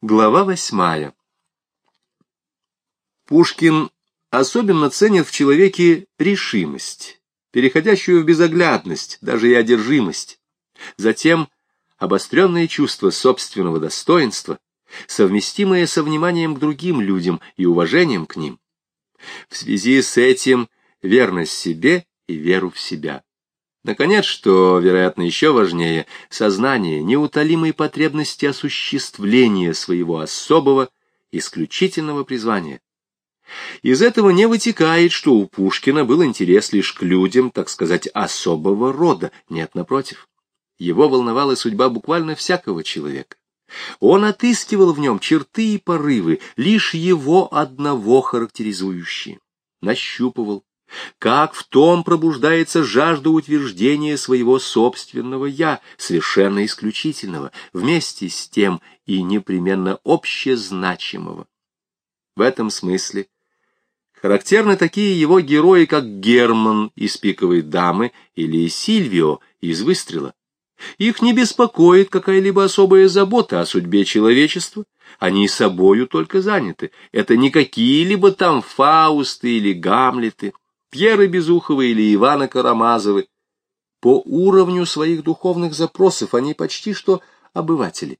Глава восьмая. Пушкин особенно ценит в человеке решимость, переходящую в безоглядность, даже и одержимость. Затем обостренное чувство собственного достоинства, совместимое со вниманием к другим людям и уважением к ним. В связи с этим верность себе и веру в себя. Наконец, что, вероятно, еще важнее, сознание неутолимой потребности осуществления своего особого, исключительного призвания. Из этого не вытекает, что у Пушкина был интерес лишь к людям, так сказать, особого рода. Нет, напротив. Его волновала судьба буквально всякого человека. Он отыскивал в нем черты и порывы, лишь его одного характеризующие. Нащупывал, как в том пробуждается жажда утверждения своего собственного «я», совершенно исключительного, вместе с тем и непременно общезначимого. В этом смысле характерны такие его герои, как Герман из «Пиковой дамы» или Сильвио из «Выстрела». Их не беспокоит какая-либо особая забота о судьбе человечества, они собою только заняты. Это не какие-либо там Фаусты или Гамлеты. Пьеры Безуховы или Ивана Карамазовы. По уровню своих духовных запросов они почти что обыватели.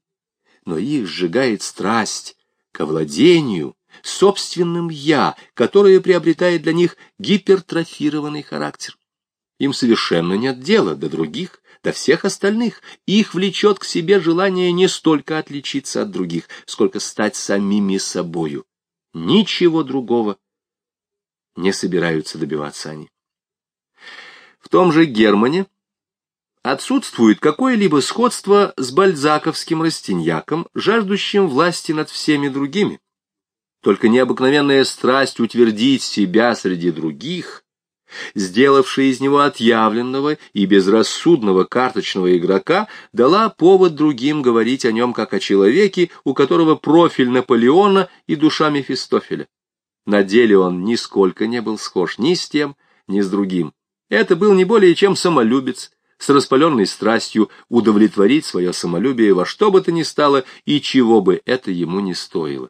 Но их сжигает страсть к овладению собственным «я», которое приобретает для них гипертрофированный характер. Им совершенно нет дела до других, до всех остальных. Их влечет к себе желание не столько отличиться от других, сколько стать самими собою. Ничего другого не собираются добиваться они. В том же Германе отсутствует какое-либо сходство с бальзаковским растиньяком, жаждущим власти над всеми другими. Только необыкновенная страсть утвердить себя среди других, сделавшая из него отъявленного и безрассудного карточного игрока, дала повод другим говорить о нем как о человеке, у которого профиль Наполеона и душа Мефистофеля. На деле он нисколько не был схож ни с тем, ни с другим. Это был не более чем самолюбец, с распаленной страстью удовлетворить свое самолюбие во что бы то ни стало и чего бы это ему не стоило.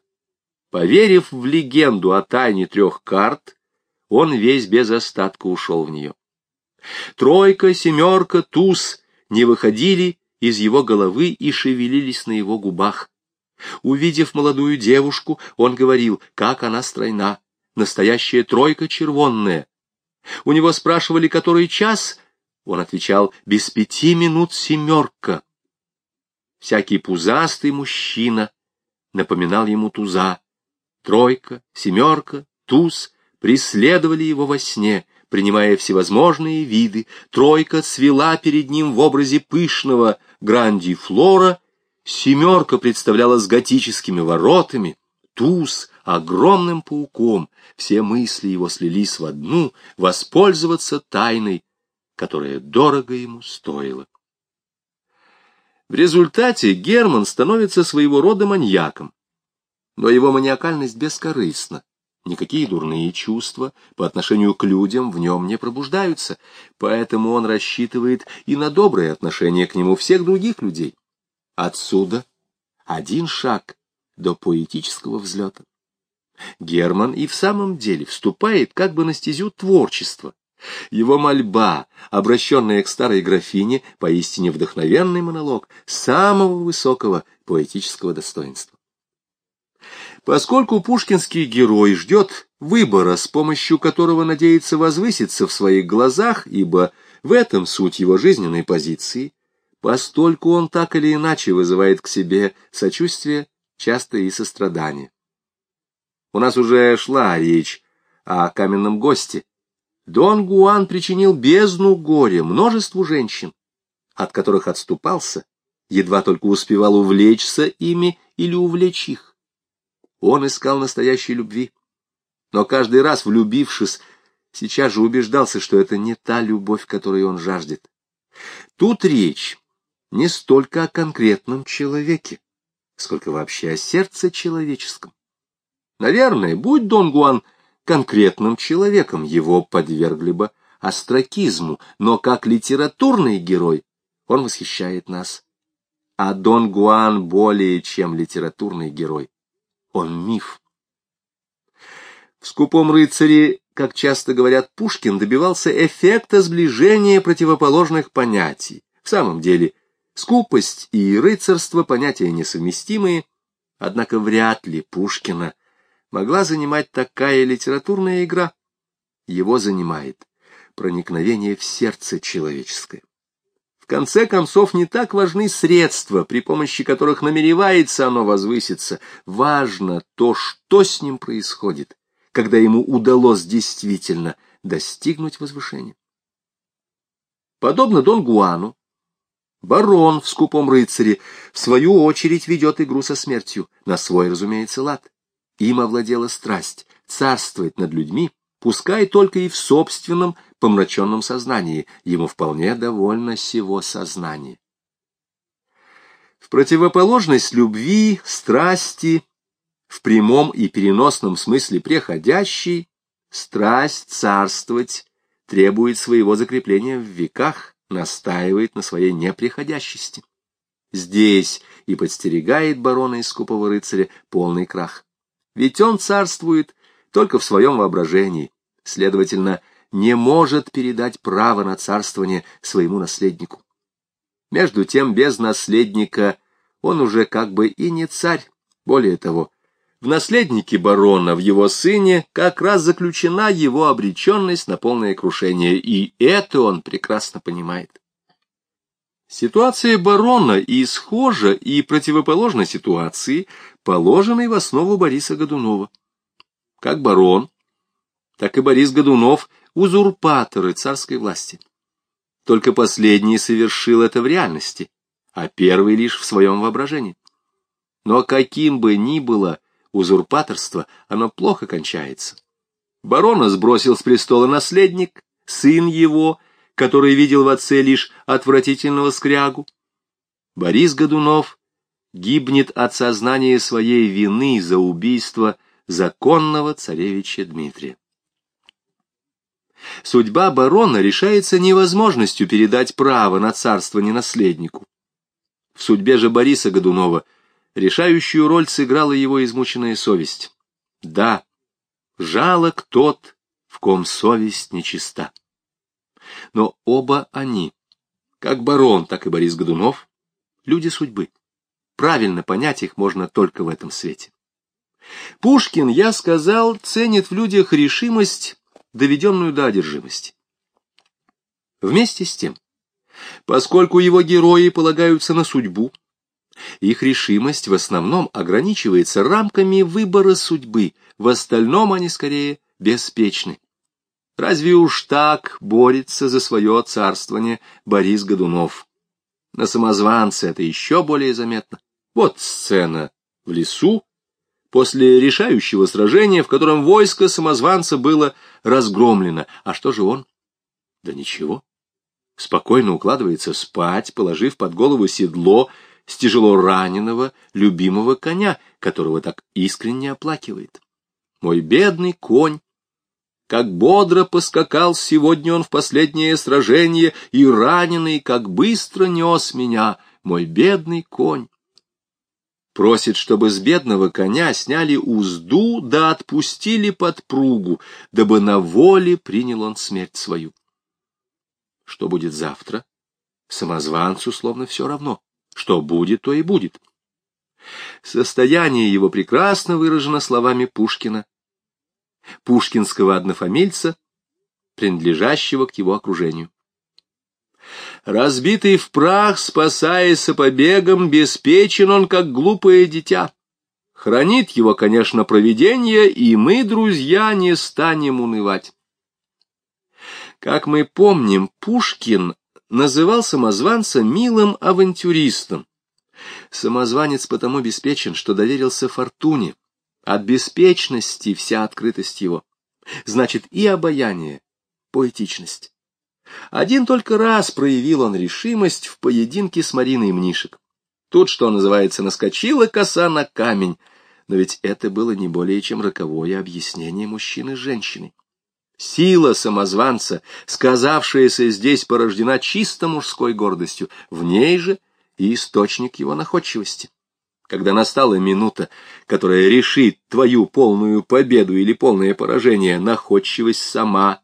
Поверив в легенду о тайне трех карт, он весь без остатка ушел в нее. Тройка, семерка, туз не выходили из его головы и шевелились на его губах. Увидев молодую девушку, он говорил, как она стройна, настоящая тройка червонная. У него спрашивали, который час, он отвечал, без пяти минут семерка. Всякий пузастый мужчина напоминал ему туза. Тройка, семерка, туз преследовали его во сне, принимая всевозможные виды. Тройка цвела перед ним в образе пышного гранди-флора Семерка представлялась готическими воротами, туз — огромным пауком. Все мысли его слились в одну — воспользоваться тайной, которая дорого ему стоила. В результате Герман становится своего рода маньяком. Но его маниакальность бескорыстна. Никакие дурные чувства по отношению к людям в нем не пробуждаются, поэтому он рассчитывает и на доброе отношение к нему всех других людей. Отсюда один шаг до поэтического взлета. Герман и в самом деле вступает как бы на стезю творчества. Его мольба, обращенная к старой графине, поистине вдохновенный монолог самого высокого поэтического достоинства. Поскольку пушкинский герой ждет выбора, с помощью которого надеется возвыситься в своих глазах, ибо в этом суть его жизненной позиции, постольку он так или иначе вызывает к себе сочувствие, часто и сострадание. У нас уже шла речь о каменном госте. Дон Гуан причинил бездну горя множеству женщин, от которых отступался, едва только успевал увлечься ими или увлечь их. Он искал настоящей любви, но каждый раз, влюбившись, сейчас же убеждался, что это не та любовь, которой он жаждет. Тут речь не столько о конкретном человеке, сколько вообще о сердце человеческом. Наверное, будь Дон Гуан конкретным человеком, его подвергли бы остракизму, но как литературный герой он восхищает нас. а Дон Гуан более чем литературный герой. Он миф. В «Скупом рыцаре», как часто говорят, Пушкин добивался эффекта сближения противоположных понятий. В самом деле, скупость и рыцарство — понятия несовместимые, однако вряд ли Пушкина могла занимать такая литературная игра. Его занимает проникновение в сердце человеческое. В конце концов, не так важны средства, при помощи которых намеревается оно возвыситься. Важно то, что с ним происходит, когда ему удалось действительно достигнуть возвышения. Подобно Дон Гуану, барон в «Скупом рыцаре» в свою очередь ведет игру со смертью, на свой, разумеется, лад. Им овладела страсть царствовать над людьми, пускай только и в собственном помраченном сознании, ему вполне довольно сего сознания. В противоположность любви, страсти, в прямом и переносном смысле преходящей, страсть царствовать требует своего закрепления в веках, настаивает на своей неприходящести. Здесь и подстерегает барона из скупого рыцаря полный крах. Ведь он царствует только в своем воображении, следовательно, не может передать право на царствование своему наследнику. Между тем, без наследника он уже как бы и не царь. Более того, в наследнике барона, в его сыне, как раз заключена его обреченность на полное крушение, и это он прекрасно понимает. Ситуация барона и схожа, и противоположна ситуации, положенной в основу Бориса Годунова. Как барон, так и Борис Годунов – узурпаторы царской власти. Только последний совершил это в реальности, а первый лишь в своем воображении. Но каким бы ни было узурпаторство, оно плохо кончается. Барона сбросил с престола наследник, сын его, который видел в отце лишь отвратительного скрягу. Борис Годунов гибнет от сознания своей вины за убийство законного царевича Дмитрия. Судьба барона решается невозможностью передать право на царство ненаследнику. В судьбе же Бориса Годунова решающую роль сыграла его измученная совесть. Да, жалок тот, в ком совесть нечиста. Но оба они, как барон, так и Борис Годунов, люди судьбы. Правильно понять их можно только в этом свете. Пушкин, я сказал, ценит в людях решимость доведенную до одержимости. Вместе с тем, поскольку его герои полагаются на судьбу, их решимость в основном ограничивается рамками выбора судьбы, в остальном они скорее беспечны. Разве уж так борется за свое царствование Борис Годунов? На самозванце это еще более заметно. Вот сцена в лесу, после решающего сражения, в котором войско самозванца было разгромлено. А что же он? Да ничего. Спокойно укладывается спать, положив под голову седло с тяжело раненого, любимого коня, которого так искренне оплакивает. Мой бедный конь, как бодро поскакал сегодня он в последнее сражение, и раненый, как быстро нес меня, мой бедный конь. Просит, чтобы с бедного коня сняли узду да отпустили подпругу, дабы на воле принял он смерть свою. Что будет завтра? Самозванцу словно все равно. Что будет, то и будет. Состояние его прекрасно выражено словами Пушкина, пушкинского однофамильца, принадлежащего к его окружению. Разбитый в прах, спасаясь побегом, беспечен он, как глупое дитя. Хранит его, конечно, провидение, и мы, друзья, не станем унывать. Как мы помним, Пушкин называл самозванца милым авантюристом. Самозванец потому беспечен, что доверился фортуне. От беспечности вся открытость его. Значит, и обаяние, поэтичность. Один только раз проявил он решимость в поединке с Мариной Мнишек. Тут, что называется, наскочила коса на камень, но ведь это было не более чем роковое объяснение мужчины с женщиной. Сила самозванца, сказавшаяся здесь, порождена чисто мужской гордостью, в ней же и источник его находчивости. Когда настала минута, которая решит твою полную победу или полное поражение, находчивость сама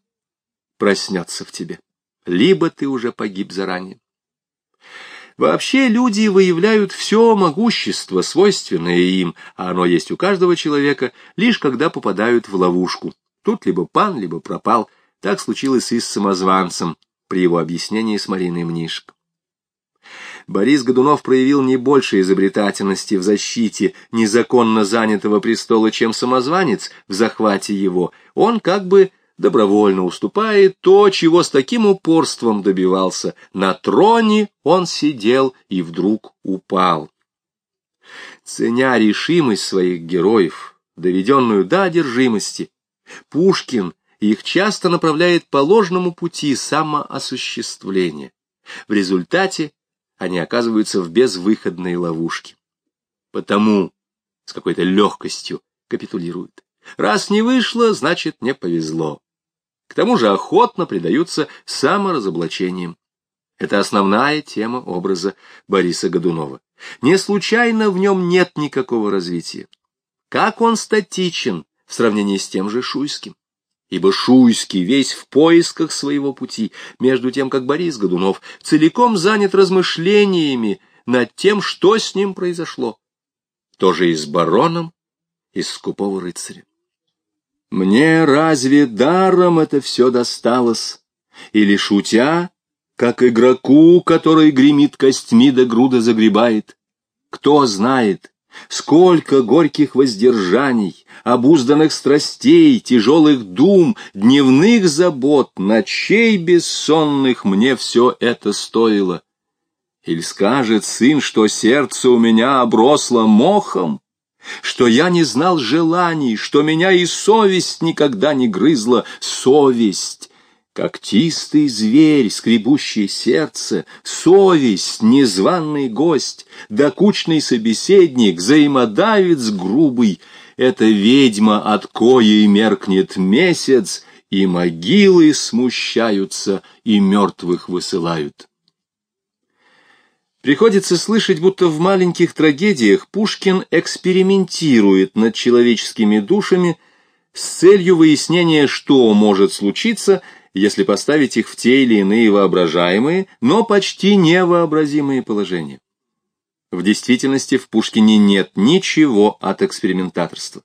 проснется в тебе. Либо ты уже погиб заранее. Вообще люди выявляют все могущество, свойственное им, а оно есть у каждого человека, лишь когда попадают в ловушку. Тут либо пан, либо пропал. Так случилось и с самозванцем при его объяснении с Мариной Мнишек. Борис Годунов проявил не больше изобретательности в защите незаконно занятого престола, чем самозванец в захвате его. Он как бы добровольно уступает то, чего с таким упорством добивался. На троне он сидел и вдруг упал. Ценя решимость своих героев, доведенную до одержимости, Пушкин их часто направляет по ложному пути самоосуществления. В результате они оказываются в безвыходной ловушке. Потому с какой-то легкостью капитулируют. Раз не вышло, значит, не повезло. К тому же охотно предаются саморазоблачениям. Это основная тема образа Бориса Годунова. Не случайно в нем нет никакого развития. Как он статичен в сравнении с тем же Шуйским. Ибо Шуйский весь в поисках своего пути, между тем, как Борис Годунов целиком занят размышлениями над тем, что с ним произошло. Тоже и с бароном, и с скупого рыцаря. Мне разве даром это все досталось? Или шутя, как игроку, который гремит костьми до груда загребает? Кто знает, сколько горьких воздержаний, обузданных страстей, тяжелых дум, дневных забот, ночей бессонных мне все это стоило. Или скажет сын, что сердце у меня обросло мохом, что я не знал желаний, что меня и совесть никогда не грызла. Совесть, когтистый зверь, скребущий сердце, совесть, незваный гость, докучный собеседник, взаимодавец грубый. Это ведьма, от коей меркнет месяц, и могилы смущаются, и мертвых высылают. Приходится слышать, будто в маленьких трагедиях Пушкин экспериментирует над человеческими душами с целью выяснения, что может случиться, если поставить их в те или иные воображаемые, но почти невообразимые положения. В действительности в Пушкине нет ничего от экспериментаторства.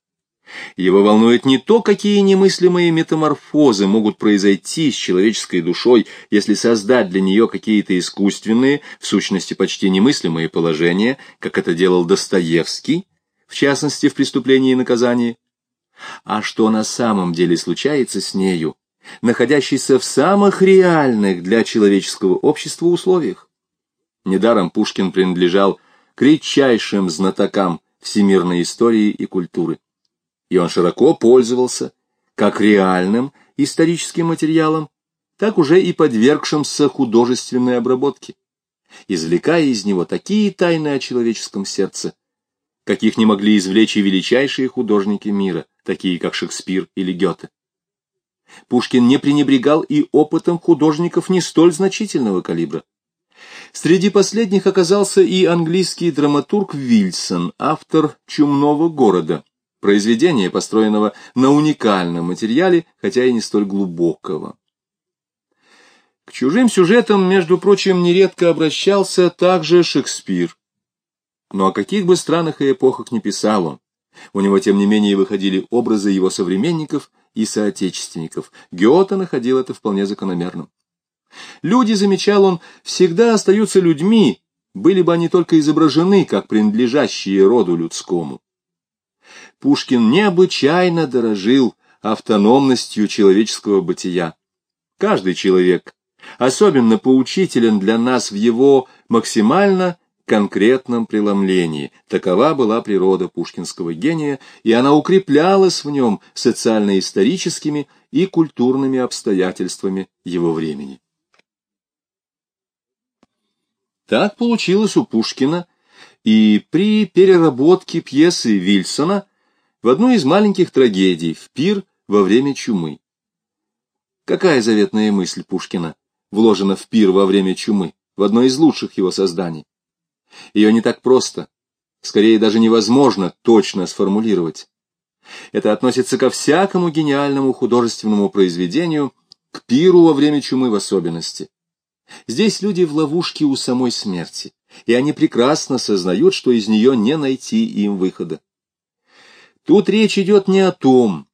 Его волнует не то, какие немыслимые метаморфозы могут произойти с человеческой душой, если создать для нее какие-то искусственные, в сущности почти немыслимые положения, как это делал Достоевский, в частности в «Преступлении и наказании», а что на самом деле случается с нею, находящейся в самых реальных для человеческого общества условиях. Недаром Пушкин принадлежал к редчайшим знатокам всемирной истории и культуры и он широко пользовался как реальным историческим материалом, так уже и подвергшимся художественной обработке, извлекая из него такие тайны о человеческом сердце, каких не могли извлечь и величайшие художники мира, такие как Шекспир или Гёте. Пушкин не пренебрегал и опытом художников не столь значительного калибра. Среди последних оказался и английский драматург Вильсон, автор «Чумного города», произведения, построенного на уникальном материале, хотя и не столь глубокого. К чужим сюжетам, между прочим, нередко обращался также Шекспир. Но о каких бы странах и эпохах не писал он, у него, тем не менее, выходили образы его современников и соотечественников. Гёте находил это вполне закономерным. Люди, замечал он, всегда остаются людьми, были бы они только изображены, как принадлежащие роду людскому. Пушкин необычайно дорожил автономностью человеческого бытия. Каждый человек особенно поучителен для нас в его максимально конкретном преломлении. Такова была природа пушкинского гения, и она укреплялась в нем социально-историческими и культурными обстоятельствами его времени. Так получилось у Пушкина и при переработке пьесы Вильсона в одну из маленьких трагедий «В пир во время чумы». Какая заветная мысль Пушкина вложена в «Пир во время чумы», в одно из лучших его созданий? Ее не так просто, скорее даже невозможно точно сформулировать. Это относится ко всякому гениальному художественному произведению, к пиру во время чумы в особенности. Здесь люди в ловушке у самой смерти, и они прекрасно сознают, что из нее не найти им выхода. Тут речь идет не о том,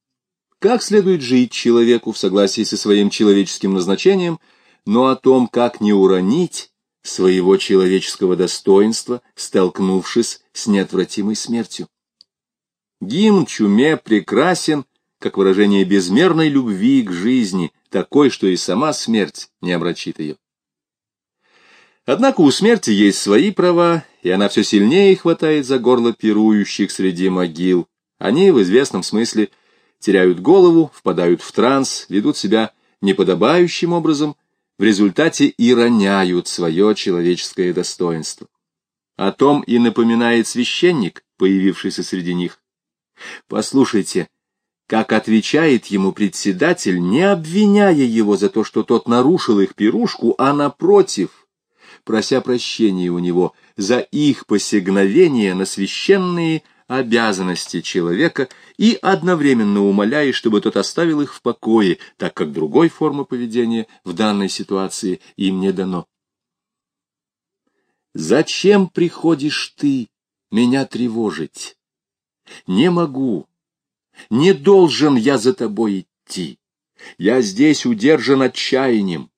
как следует жить человеку в согласии со своим человеческим назначением, но о том, как не уронить своего человеческого достоинства, столкнувшись с неотвратимой смертью. Гимн чуме прекрасен, как выражение безмерной любви к жизни, такой, что и сама смерть не обрачит ее. Однако у смерти есть свои права, и она все сильнее хватает за горло пирующих среди могил. Они в известном смысле теряют голову, впадают в транс, ведут себя неподобающим образом, в результате и роняют свое человеческое достоинство. О том и напоминает священник, появившийся среди них. Послушайте, как отвечает ему председатель, не обвиняя его за то, что тот нарушил их пирушку, а напротив, прося прощения у него за их посягновение на священные обязанности человека и одновременно умоляя, чтобы тот оставил их в покое, так как другой формы поведения в данной ситуации им не дано. «Зачем приходишь ты меня тревожить? Не могу, не должен я за тобой идти. Я здесь удержан отчаянием,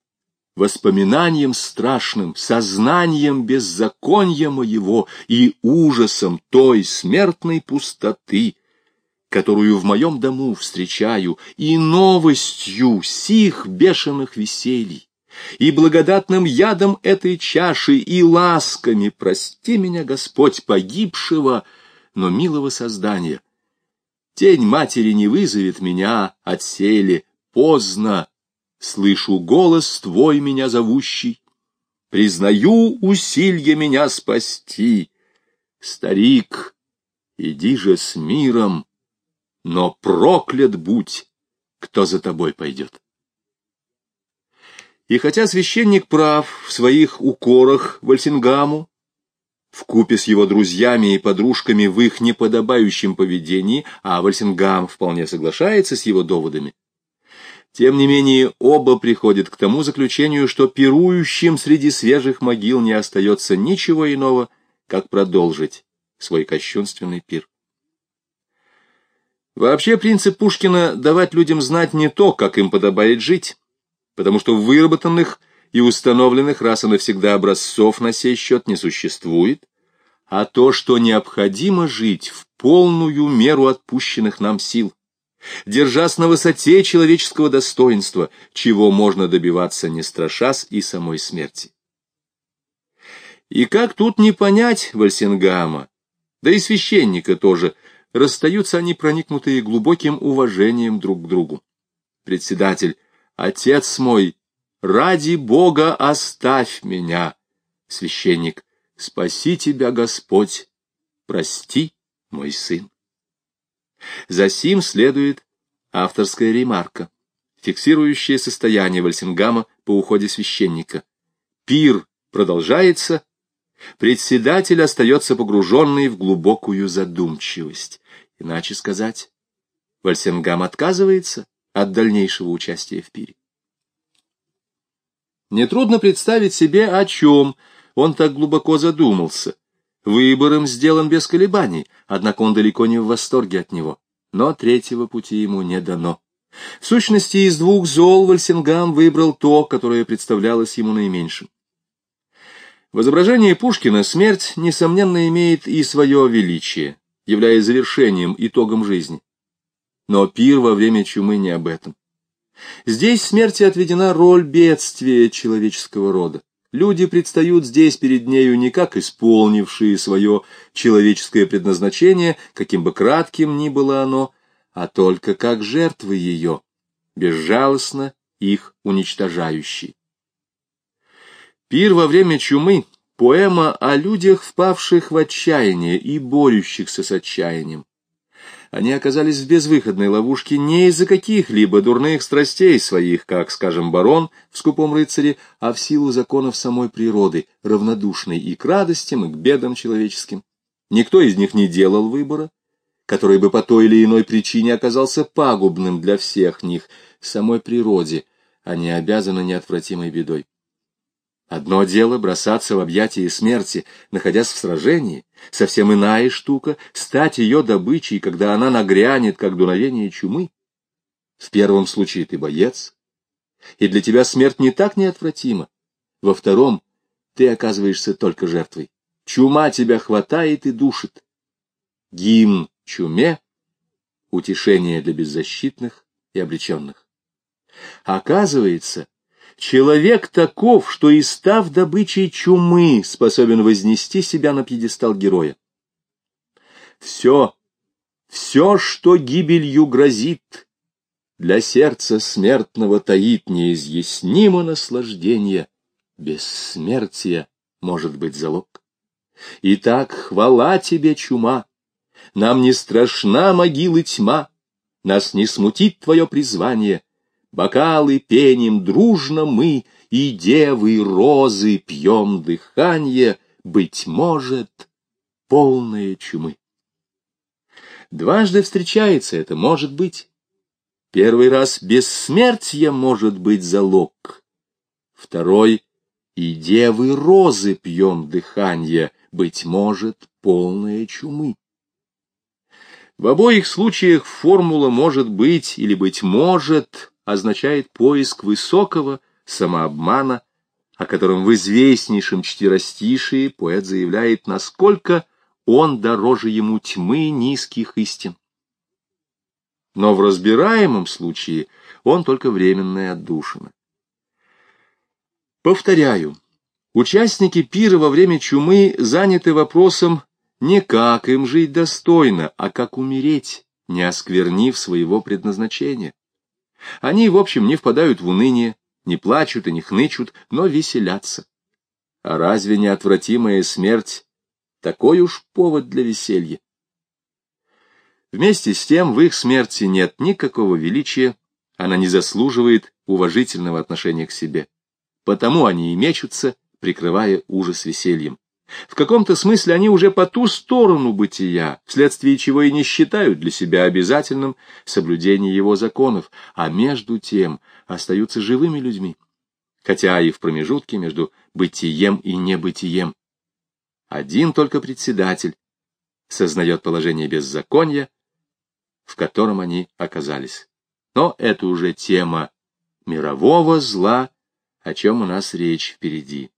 воспоминанием страшным, сознанием беззакония моего и ужасом той смертной пустоты, которую в моем дому встречаю, и новостью сих бешеных веселий, и благодатным ядом этой чаши, и ласками, прости меня, Господь, погибшего, но милого создания. Тень матери не вызовет меня от сели, поздно, слышу голос твой меня зовущий. Признаю усилье меня спасти. Старик, иди же с миром, но проклят будь, кто за тобой пойдет. И хотя священник прав в своих укорах Вальсингаму, в купе с его друзьями и подружками в их неподобающем поведении, а Вальсингам вполне соглашается с его доводами, тем не менее, оба приходят к тому заключению, что пирующим среди свежих могил не остается ничего иного, как продолжить свой кощунственный пир. Вообще принцип Пушкина давать людям знать не то, как им подобает жить, потому что выработанных и установленных раз и навсегда образцов на сей счет не существует, а то, что необходимо жить в полную меру отпущенных нам сил держась на высоте человеческого достоинства, чего можно добиваться, не страшась и самой смерти. И как тут не понять Вальсингама, да и священника тоже, расстаются они проникнутые глубоким уважением друг к другу. Председатель, отец мой, ради Бога оставь меня. Священник, спаси тебя, Господь, прости, мой сын. За сим следует авторская ремарка, фиксирующая состояние Вальсингама по уходе священника. Пир продолжается, председатель остается погруженный в глубокую задумчивость. Иначе сказать, Вальсингам отказывается от дальнейшего участия в пире. Нетрудно представить себе, о чем он так глубоко задумался — Выбором сделан без колебаний, однако он далеко не в восторге от него. Но третьего пути ему не дано. В сущности, из двух зол Вальсингам выбрал то, которое представлялось ему наименьшим. В изображении Пушкина смерть, несомненно, имеет и свое величие, являясь завершением, итогом жизни. Но пир во время чумы не об этом. Здесь смерти отведена роль бедствия человеческого рода. Люди предстают здесь перед нею не как исполнившие свое человеческое предназначение, каким бы кратким ни было оно, а только как жертвы ее, безжалостно их уничтожающие. Пир во время чумы — поэма о людях, впавших в отчаяние и борющихся с отчаянием. Они оказались в безвыходной ловушке не из-за каких-либо дурных страстей своих, как, скажем, барон в «Скупом рыцаре», а в силу законов самой природы, равнодушной и к радостям, и к бедам человеческим. Никто из них не делал выбора, который бы по той или иной причине оказался пагубным для всех них, самой природе, они обязаны неотвратимой бедой. Одно дело бросаться в объятия смерти, находясь в сражении, совсем иная штука — стать ее добычей, когда она нагрянет, как дуновение чумы. В первом случае ты боец, и для тебя смерть не так неотвратима. Во втором ты оказываешься только жертвой. Чума тебя хватает и душит. Гимн чуме — утешение для беззащитных и обреченных. Оказывается, человек таков, что и став добычей чумы, способен вознести себя на пьедестал героя. Все, все, что гибелью грозит, для сердца смертного таит неизъяснимо наслаждение, бессмертие может быть залог. Итак, хвала тебе, чума, нам не страшна могилы тьма, нас не смутит твое призвание, Бокалы пеним дружно мы, и девы розы пьем дыхание, быть может, полное чумы. Дважды встречается это, может быть. Первый раз бессмертие может быть залог. Второй — и девы розы пьем дыхание, быть может, полное чумы. В обоих случаях формула может быть или быть может означает поиск высокого самообмана, о котором в известнейшем четверостишии поэт заявляет, насколько он дороже ему тьмы низких истин. Но в разбираемом случае он только временная отдушина. Повторяю, участники пира во время чумы заняты вопросом не как им жить достойно, а как умереть, не осквернив своего предназначения. Они, в общем, не впадают в уныние, не плачут и не хнычут, но веселятся. А разве неотвратимая смерть такой уж повод для веселья? Вместе с тем в их смерти нет никакого величия, она не заслуживает уважительного отношения к себе. Потому они и мечутся, прикрывая ужас весельем. В каком-то смысле они уже по ту сторону бытия, вследствие чего и не считают для себя обязательным соблюдение его законов, а между тем остаются живыми людьми, хотя и в промежутке между бытием и небытием. Один только председатель сознает положение беззакония, в котором они оказались. Но это уже тема мирового зла, о чем у нас речь впереди.